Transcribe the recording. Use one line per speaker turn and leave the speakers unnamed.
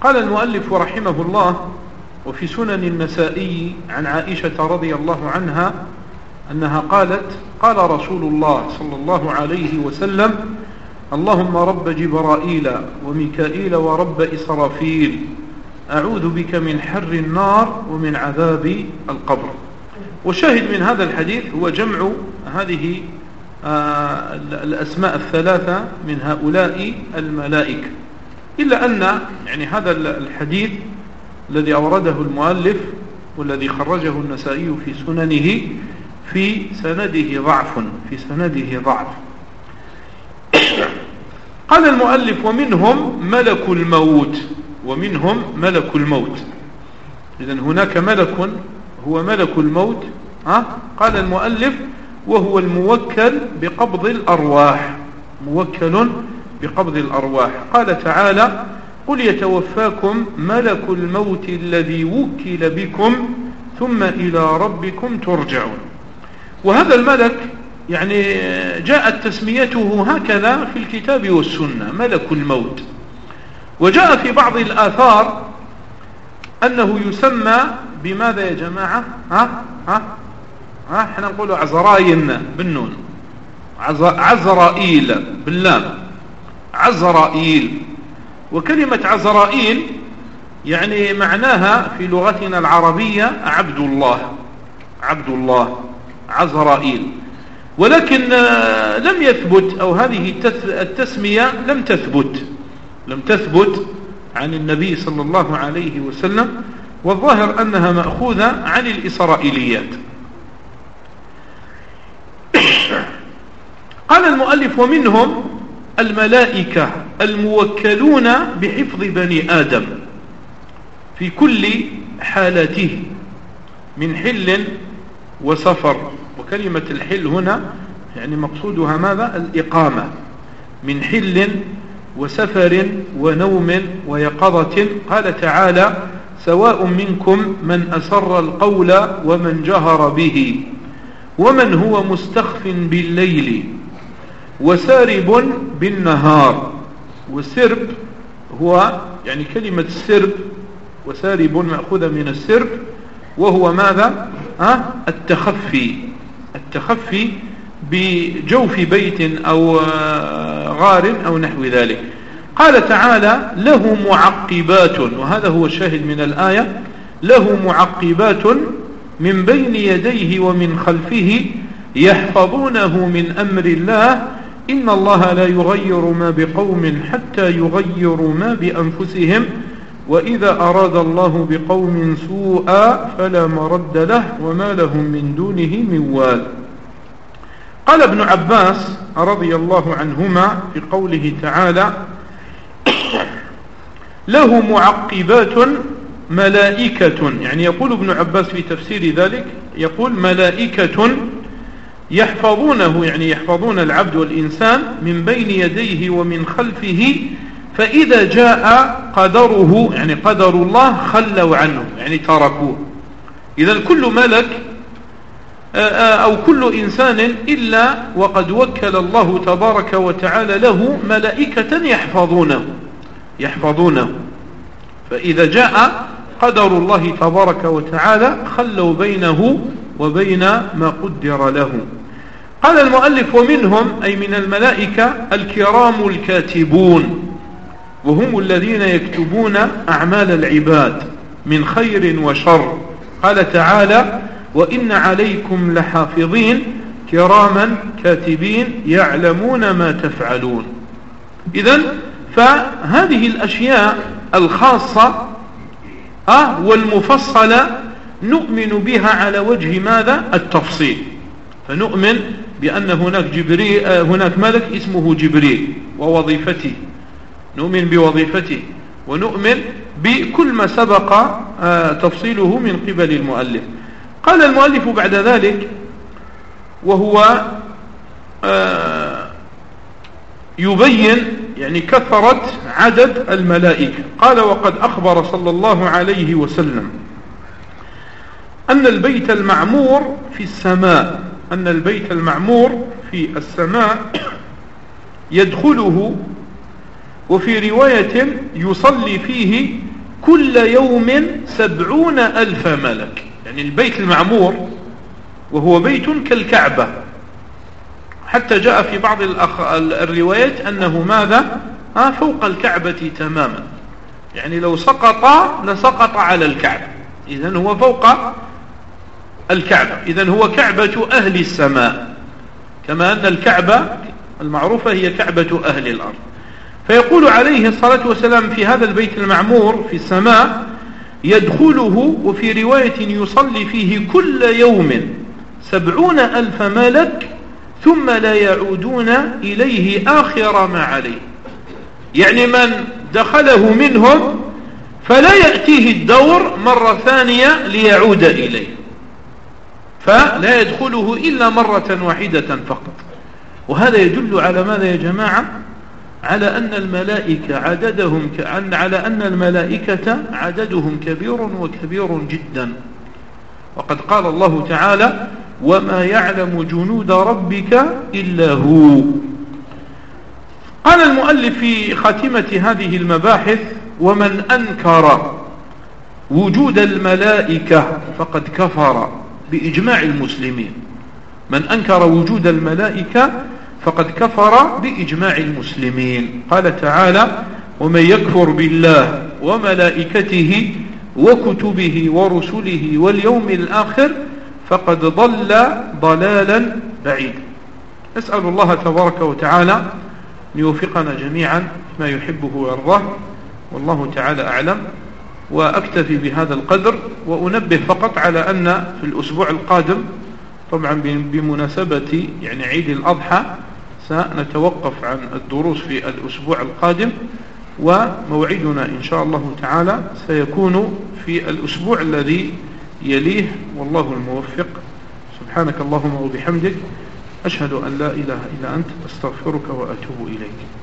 قال المؤلف رحمه الله وفي سنن النسائي عن عائشة رضي الله عنها أنها قالت قال رسول الله صلى الله عليه وسلم اللهم رب جبرائيل وميكائيل ورب إسرافيل أعوذ بك من حر النار ومن عذاب القبر. وشاهد من هذا الحديث هو جمع هذه آه، الأسماء الثلاثة من هؤلاء الملائكة. إلا أن يعني هذا الحديث الذي أورده المؤلف والذي خرجه النسائي في سننه في سنده ضعف في سنده ضعف قال المؤلف ومنهم ملك الموت ومنهم ملك الموت إذا هناك ملك هو ملك الموت ها؟ قال المؤلف وهو الموكل بقبض الأرواح موكل بقبض الأرواح. قال تعالى قل يتوفاكم ملك الموت الذي وكل بكم ثم إلى ربكم ترجعون. وهذا الملك يعني جاءت تسميته هكذا في الكتاب والسنة ملك الموت. وجاء في بعض الآثار أنه يسمى بماذا يا جماعة؟ ها؟ ها؟ ها؟ إحنا نقول عزراين بالنون. عزرائيل باللام. عزرائيل. وكلمة عزرائيل يعني معناها في لغتنا العربية عبد الله عبد الله عزرائيل. ولكن آه، لم يثبت أو هذه التسمية لم تثبت. لم تثبت عن النبي صلى الله عليه وسلم والظاهر أنها مأخوذة عن الإسرائيليات. قال المؤلف ومنهم الملائكة الموكلون بحفظ بني آدم في كل حالته من حل وسفر. وكلمة الحل هنا يعني مقصودها ماذا؟ الإقامة. من حل وسفر ونوم ويقظة. قال تعالى سواء منكم من أسر القول ومن جهر به ومن هو مستخف بالليل وسارب بالنهار. والسرب هو يعني كلمة السرب وسارب مأخوذة من السرب وهو ماذا؟ ها؟ التخفي. التخفي بجوف بيت أو آه، غار أو نحو ذلك. قال تعالى له معقبات وهذا هو الشاهد من الآية له معقبات من بين يديه ومن خلفه يحفظونه من أمر الله إن الله لا يغير ما بقوم حتى يغيروا ما بأنفسهم وإذا أراد الله بقوم سوءا فلا مرد له وما لهم من دونه من وال. قال ابن عباس رضي الله عنهما في قوله تعالى له معقبات ملائكة يعني يقول ابن عباس في تفسير ذلك يقول ملائكة يحفظونه يعني يحفظون العبد والإنسان من بين يديه ومن خلفه فإذا جاء قدره يعني قدر الله خلوا عنه يعني تركوه. إذا كل ملك آه، آه، أو كل إنسان إلا وقد وكل الله تبارك وتعالى له ملائكة يحفظونه يحفظونه. فإذا جاء قدر الله تبارك وتعالى خلوا بينه وبين ما قدر له. قال المؤلف ومنهم أي من الملائكة الكرام الكاتبون وهم الذين يكتبون أعمال العباد من خير وشر. قال تعالى وإن عليكم لحافظين كراما كاتبين يعلمون ما تفعلون. إذا فهذه الأشياء الخاصة أه والمفصلة نؤمن بها على وجه ماذا؟ التفصيل. فنؤمن بأن هناك جبريل آه، هناك ملك اسمه جبريل ووظيفته نؤمن بوظيفته ونؤمن بكل ما سبق آه، تفصيله من قبل المؤلف. قال المؤلف بعد ذلك وهو آه، يبين يعني كثرة عدد الملائكة. قال وقد أخبر صلى الله عليه وسلم أن البيت المعمور في السماء أن البيت المعمور في السماء يدخله وفي رواية يصلي فيه كل يوم سبعون ألف ملك. يعني البيت المعمور وهو بيت كالكعبة. حتى جاء في بعض الروايات أنه ماذا؟ فوق الكعبة تماما. يعني لو سقط لسقط على الكعبة. إذن هو فوق الكعبة. إذن هو كعبة أهل السماء. كما أن الكعبة المعروفة هي كعبة أهل الأرض. فيقول عليه الصلاة والسلام في هذا البيت المعمور في السماء يدخله وفي رواية يصلي فيه كل يوم سبعون ألف ملك ثم لا يعودون إليه آخر ما عليه. يعني من دخله منهم فلا يأتيه الدور مرة ثانية ليعود إليه. فلا يدخله إلا مرة واحدة فقط. وهذا يدل على ماذا يا جماعة؟ على أن الملائكة عددهم كأن على أن الملائكة عددهم كبير وكبير جدا. وقد قال الله تعالى وما يعلم جنود ربك إلا هو. قال المؤلف في خاتمة هذه المباحث ومن أنكر وجود الملائكة فقد كفر. بإجماع المسلمين. من أنكر وجود الملائكة فقد كفر بإجماع المسلمين. قال تعالى ومن يكفر بالله وملائكته وكتبه ورسله واليوم الآخر فقد ضل ضلالا بعيدا نسأل الله تبارك وتعالى أن يوفقنا جميعا ما يحبه ويرضاه. والله تعالى أعلم. وأكتفي بهذا القدر وأنبه فقط على أن في الأسبوع القادم طبعا بمناسبة يعني عيد الأضحى سنتوقف عن الدروس في الأسبوع القادم وموعدنا إن شاء الله تعالى سيكون في الأسبوع الذي يليه والله الموفق. سبحانك اللهم وبحمدك أشهد أن لا إله إلا أنت أستغفرك وأتوب إليك.